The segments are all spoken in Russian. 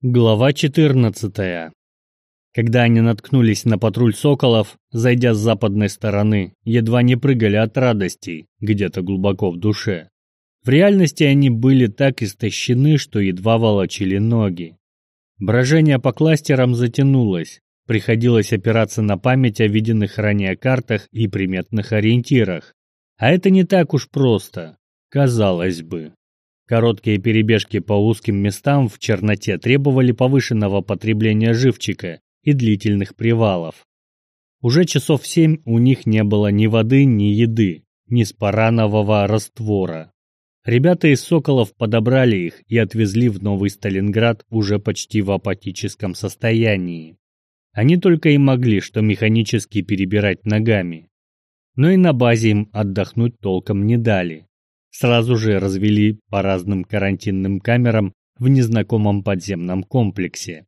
Глава 14. Когда они наткнулись на патруль соколов, зайдя с западной стороны, едва не прыгали от радости, где-то глубоко в душе. В реальности они были так истощены, что едва волочили ноги. Брожение по кластерам затянулось, приходилось опираться на память о виденных ранее картах и приметных ориентирах. А это не так уж просто, казалось бы. Короткие перебежки по узким местам в черноте требовали повышенного потребления живчика и длительных привалов. Уже часов семь у них не было ни воды, ни еды, ни спаранового раствора. Ребята из «Соколов» подобрали их и отвезли в Новый Сталинград уже почти в апатическом состоянии. Они только и могли что механически перебирать ногами. Но и на базе им отдохнуть толком не дали сразу же развели по разным карантинным камерам в незнакомом подземном комплексе.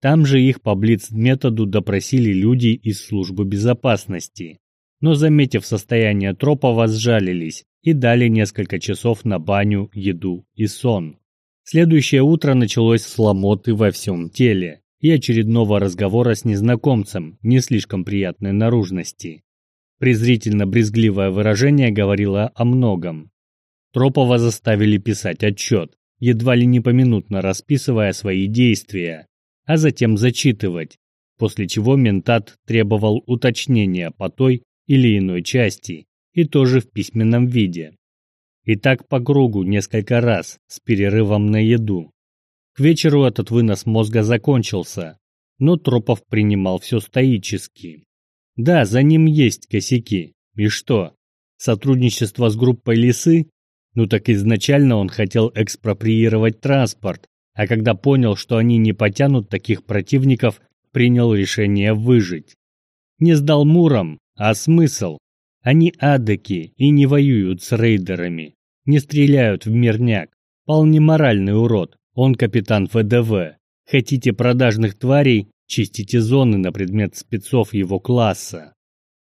Там же их по блиц-методу допросили люди из службы безопасности, но, заметив состояние Тропова, сжалились и дали несколько часов на баню, еду и сон. Следующее утро началось с ломоты во всем теле и очередного разговора с незнакомцем не слишком приятной наружности. Презрительно-брезгливое выражение говорило о многом. Тропова заставили писать отчет, едва ли не поминутно расписывая свои действия, а затем зачитывать, после чего ментат требовал уточнения по той или иной части и тоже в письменном виде. И так по кругу несколько раз, с перерывом на еду. К вечеру этот вынос мозга закончился, но Тропов принимал все стоически. Да, за ним есть косяки. И что? Сотрудничество с группой Лисы ну так изначально он хотел экспроприировать транспорт, а когда понял, что они не потянут таких противников, принял решение выжить. Не сдал Муром, а смысл? Они адыки и не воюют с рейдерами, не стреляют в мирняк. Вполне моральный урод, он капитан ФДВ. Хотите продажных тварей, чистите зоны на предмет спецов его класса.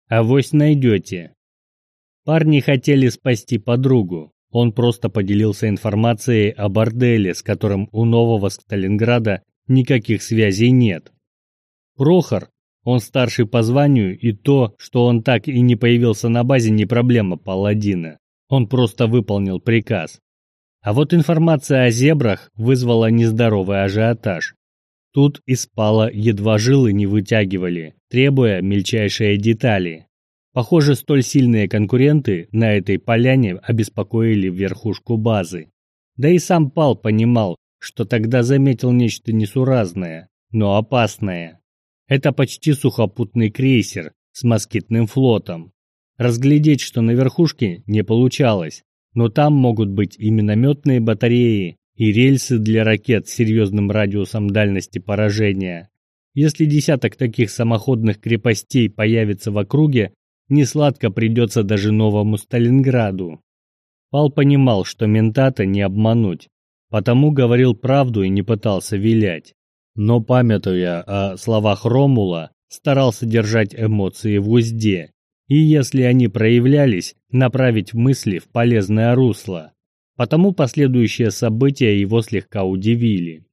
Авось найдете. Парни хотели спасти подругу, он просто поделился информацией о борделе, с которым у нового Сталинграда никаких связей нет. Прохор, он старший по званию, и то, что он так и не появился на базе, не проблема паладина. Он просто выполнил приказ. А вот информация о зебрах вызвала нездоровый ажиотаж. Тут и спало, едва жилы не вытягивали, требуя мельчайшие детали. Похоже, столь сильные конкуренты на этой поляне обеспокоили верхушку базы. Да и сам Пал понимал, что тогда заметил нечто несуразное, но опасное. Это почти сухопутный крейсер с москитным флотом. Разглядеть, что на верхушке, не получалось, но там могут быть и минометные батареи, и рельсы для ракет с серьезным радиусом дальности поражения. Если десяток таких самоходных крепостей появится в округе, Несладко придется даже новому Сталинграду. Пал понимал, что ментата не обмануть, потому говорил правду и не пытался вилять. Но, памятуя о словах Ромула, старался держать эмоции в узде, и если они проявлялись, направить мысли в полезное русло. Потому последующие события его слегка удивили.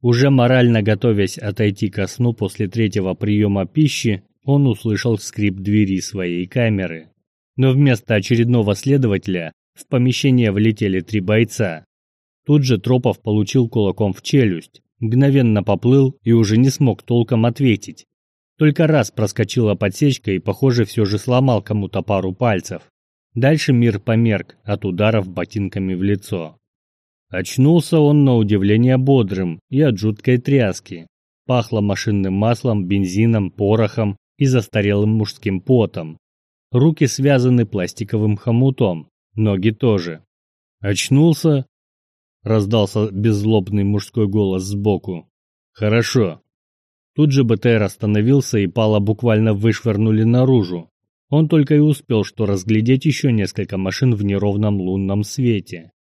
Уже морально готовясь отойти ко сну после третьего приема пищи, он услышал скрип двери своей камеры. Но вместо очередного следователя в помещение влетели три бойца. Тут же Тропов получил кулаком в челюсть, мгновенно поплыл и уже не смог толком ответить. Только раз проскочила подсечка и, похоже, все же сломал кому-то пару пальцев. Дальше мир померк от ударов ботинками в лицо. Очнулся он на удивление бодрым и от жуткой тряски. Пахло машинным маслом, бензином, порохом и застарелым мужским потом. Руки связаны пластиковым хомутом, ноги тоже. «Очнулся?» — раздался беззлобный мужской голос сбоку. «Хорошо». Тут же БТР остановился и Пала буквально вышвырнули наружу. Он только и успел что разглядеть еще несколько машин в неровном лунном свете.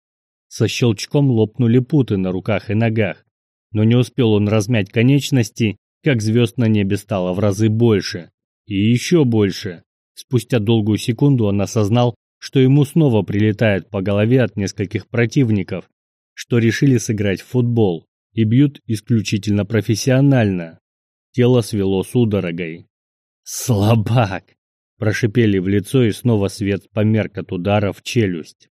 Со щелчком лопнули путы на руках и ногах, но не успел он размять конечности, как звезд на небе стало в разы больше. И еще больше. Спустя долгую секунду он осознал, что ему снова прилетает по голове от нескольких противников, что решили сыграть в футбол. и бьют исключительно профессионально. Тело свело судорогой. «Слабак!» – прошипели в лицо, и снова свет померк от удара в челюсть.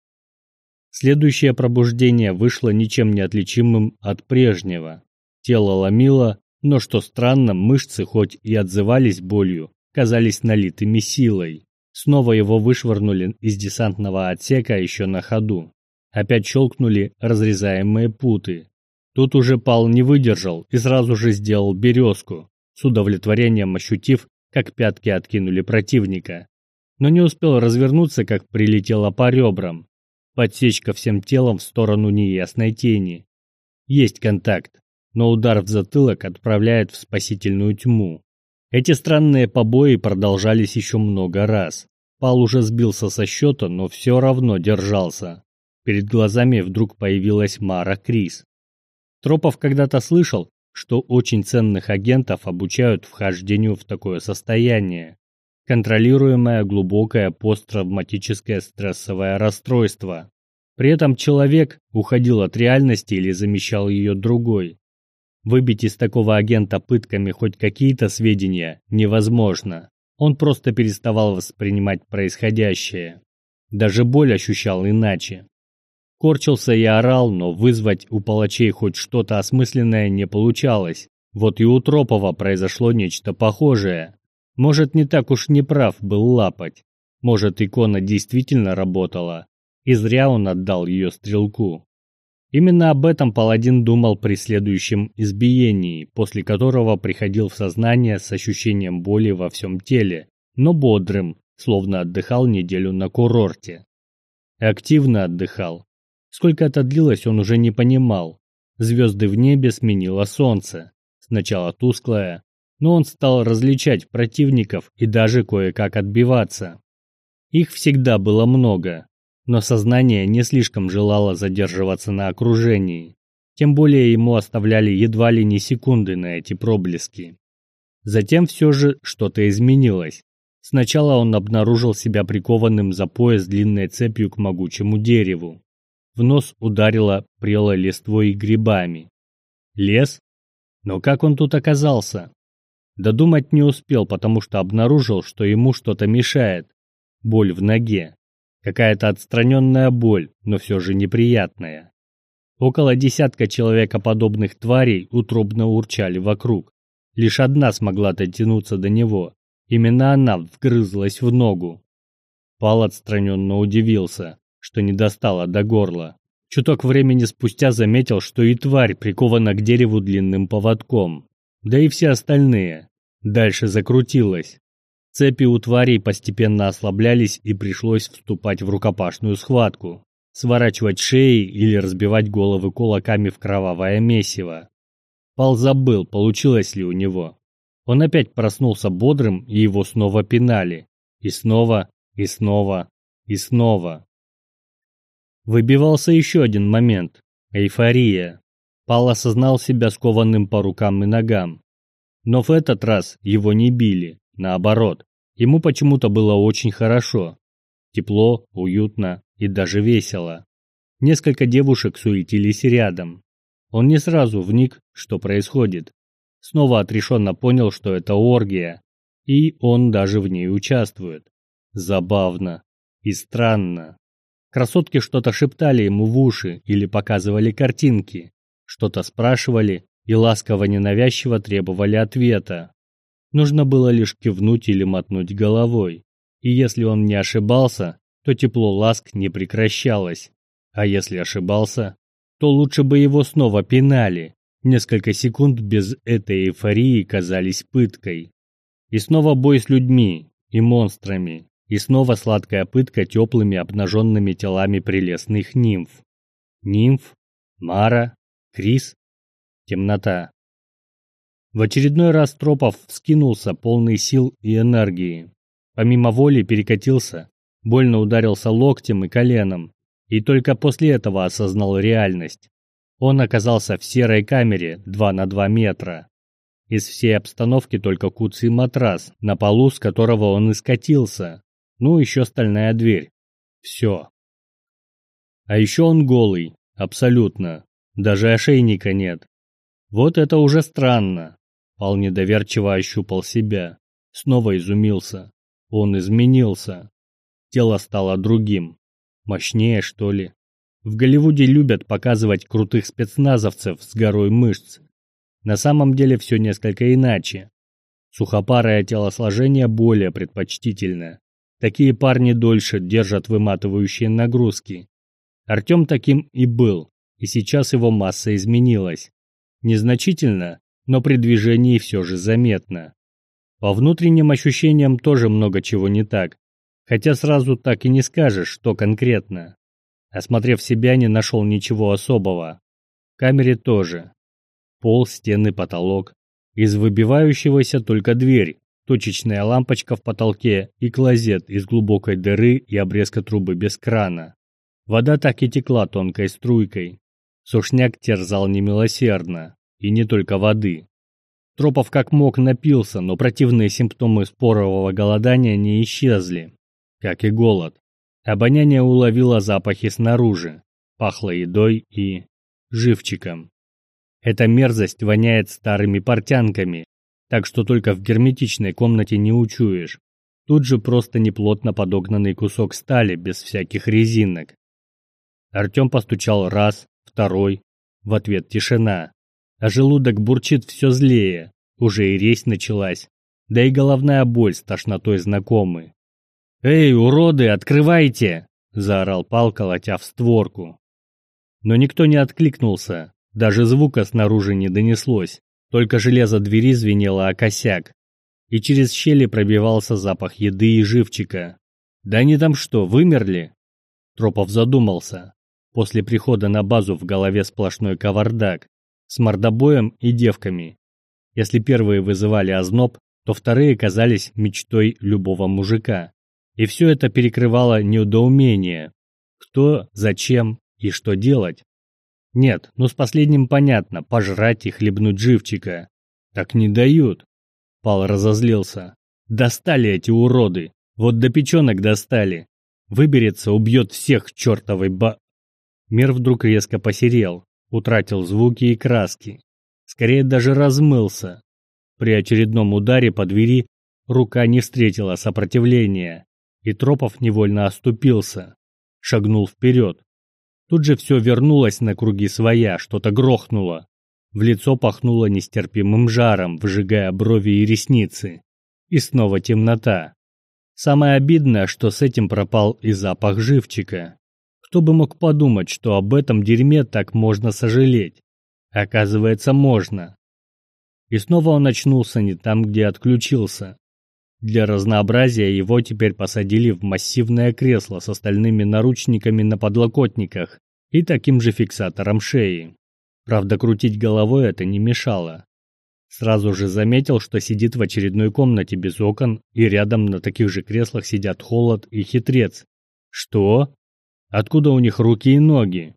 Следующее пробуждение вышло ничем не отличимым от прежнего. Тело ломило, но, что странно, мышцы хоть и отзывались болью, казались налитыми силой. Снова его вышвырнули из десантного отсека еще на ходу. Опять щелкнули разрезаемые путы. Тут уже Пал не выдержал и сразу же сделал березку, с удовлетворением ощутив, как пятки откинули противника. Но не успел развернуться, как прилетело по ребрам. Подсечка всем телом в сторону неясной тени. Есть контакт, но удар в затылок отправляет в спасительную тьму. Эти странные побои продолжались еще много раз. Пал уже сбился со счета, но все равно держался. Перед глазами вдруг появилась Мара Крис. Тропов когда-то слышал, что очень ценных агентов обучают вхождению в такое состояние. Контролируемое глубокое посттравматическое стрессовое расстройство. При этом человек уходил от реальности или замещал ее другой. Выбить из такого агента пытками хоть какие-то сведения невозможно. Он просто переставал воспринимать происходящее. Даже боль ощущал иначе. Корчился и орал, но вызвать у палачей хоть что-то осмысленное не получалось. Вот и у Тропова произошло нечто похожее. Может, не так уж неправ был лапать. Может, икона действительно работала. И зря он отдал ее стрелку. Именно об этом паладин думал при следующем избиении, после которого приходил в сознание с ощущением боли во всем теле, но бодрым, словно отдыхал неделю на курорте. Активно отдыхал, Сколько это длилось, он уже не понимал. Звезды в небе сменило солнце. Сначала тусклое, но он стал различать противников и даже кое-как отбиваться. Их всегда было много, но сознание не слишком желало задерживаться на окружении. Тем более ему оставляли едва ли не секунды на эти проблески. Затем все же что-то изменилось. Сначала он обнаружил себя прикованным за пояс длинной цепью к могучему дереву. В нос ударило прелой листвой и грибами. Лес? Но как он тут оказался? Додумать не успел, потому что обнаружил, что ему что-то мешает. Боль в ноге. Какая-то отстраненная боль, но все же неприятная. Около десятка человекоподобных тварей утробно урчали вокруг. Лишь одна смогла дотянуться до него. Именно она вгрызлась в ногу. Пал отстраненно удивился что не достало до горла. Чуток времени спустя заметил, что и тварь прикована к дереву длинным поводком. Да и все остальные. Дальше закрутилось. Цепи у тварей постепенно ослаблялись и пришлось вступать в рукопашную схватку. Сворачивать шеи или разбивать головы кулаками в кровавое месиво. Пал забыл, получилось ли у него. Он опять проснулся бодрым, и его снова пинали. И снова, и снова, и снова. Выбивался еще один момент – эйфория. Пал осознал себя скованным по рукам и ногам. Но в этот раз его не били, наоборот. Ему почему-то было очень хорошо. Тепло, уютно и даже весело. Несколько девушек суетились рядом. Он не сразу вник, что происходит. Снова отрешенно понял, что это оргия, и он даже в ней участвует. Забавно и странно. Красотки что-то шептали ему в уши или показывали картинки, что-то спрашивали и ласково-ненавязчиво требовали ответа. Нужно было лишь кивнуть или мотнуть головой. И если он не ошибался, то тепло ласк не прекращалось. А если ошибался, то лучше бы его снова пинали. Несколько секунд без этой эйфории казались пыткой. И снова бой с людьми и монстрами. И снова сладкая пытка теплыми обнаженными телами прелестных нимф. Нимф, Мара, Крис, темнота. В очередной раз Тропов вскинулся полный сил и энергии. Помимо воли перекатился, больно ударился локтем и коленом, и только после этого осознал реальность. Он оказался в серой камере 2 на 2 метра. Из всей обстановки только куцый матрас, на полу с которого он и скатился, ну, еще стальная дверь. Все. А еще он голый, абсолютно. Даже ошейника нет. Вот это уже странно. Пал недоверчиво ощупал себя. Снова изумился. Он изменился. Тело стало другим. Мощнее, что ли? В Голливуде любят показывать крутых спецназовцев с горой мышц. На самом деле все несколько иначе. Сухопарое телосложение более предпочтительно. Такие парни дольше держат выматывающие нагрузки. Артем таким и был, и сейчас его масса изменилась. Незначительно, но при движении все же заметно. По внутренним ощущениям тоже много чего не так, хотя сразу так и не скажешь, что конкретно. Осмотрев себя, не нашел ничего особого. В камере тоже. Пол, стены, потолок. Из выбивающегося только дверь, точечная лампочка в потолке и клозет из глубокой дыры и обрезка трубы без крана. Вода так и текла тонкой струйкой. Сушняк терзал немилосердно, и не только воды. Тропов как мог напился, но противные симптомы спорового голодания не исчезли, как и голод. Обоняние уловило запахи снаружи, пахло едой и... живчиком. Эта мерзость воняет старыми портянками, так что только в герметичной комнате не учуешь. Тут же просто неплотно подогнанный кусок стали, без всяких резинок. Артем постучал раз, второй, в ответ тишина. А желудок бурчит все злее, уже и резь началась, да и головная боль с тошнотой знакомы. «Эй, уроды, открывайте!» – заорал Пал, колотя в створку. Но никто не откликнулся, даже звука снаружи не донеслось, только железо двери звенело о косяк, и через щели пробивался запах еды и живчика. «Да они там что, вымерли?» Тропов задумался. После прихода на базу в голове сплошной кавардак, с мордобоем и девками. Если первые вызывали озноб, то вторые казались мечтой любого мужика. И все это перекрывало недоумение. Кто, зачем и что делать? Нет, ну с последним понятно, пожрать и хлебнуть живчика. Так не дают. Пал разозлился. Достали эти уроды. Вот до печенок достали. Выберется, убьет всех чертовой ба... Мир вдруг резко посерел, утратил звуки и краски. Скорее даже размылся. При очередном ударе по двери рука не встретила сопротивления и Тропов невольно оступился, шагнул вперед. Тут же все вернулось на круги своя, что-то грохнуло. В лицо пахнуло нестерпимым жаром, выжигая брови и ресницы. И снова темнота. Самое обидное, что с этим пропал и запах живчика. Кто бы мог подумать, что об этом дерьме так можно сожалеть? Оказывается, можно. И снова он очнулся не там, где отключился. Для разнообразия его теперь посадили в массивное кресло с остальными наручниками на подлокотниках и таким же фиксатором шеи. Правда, крутить головой это не мешало. Сразу же заметил, что сидит в очередной комнате без окон, и рядом на таких же креслах сидят Холод и Хитрец. Что? Откуда у них руки и ноги?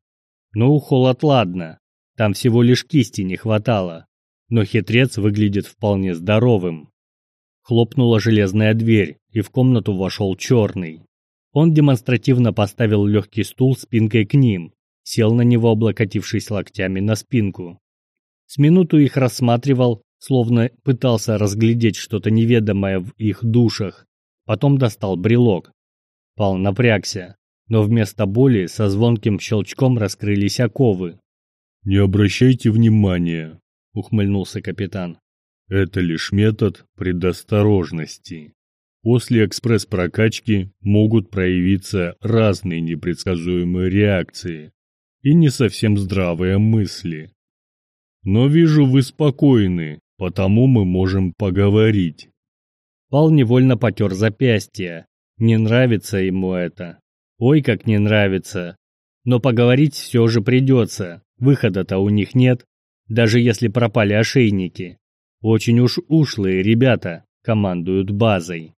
Ну, Холод ладно, там всего лишь кисти не хватало. Но Хитрец выглядит вполне здоровым. Хлопнула железная дверь, и в комнату вошел черный. Он демонстративно поставил легкий стул спинкой к ним, сел на него, облокотившись локтями на спинку. С минуту их рассматривал, словно пытался разглядеть что-то неведомое в их душах. Потом достал брелок. Пал напрягся, но вместо боли со звонким щелчком раскрылись оковы. «Не обращайте внимания», — ухмыльнулся капитан. Это лишь метод предосторожности. После экспресс-прокачки могут проявиться разные непредсказуемые реакции и не совсем здравые мысли. Но вижу, вы спокойны, потому мы можем поговорить. Пал невольно потер запястье. Не нравится ему это. Ой, как не нравится. Но поговорить все же придется. Выхода-то у них нет, даже если пропали ошейники. Очень уж ушлые ребята командуют базой.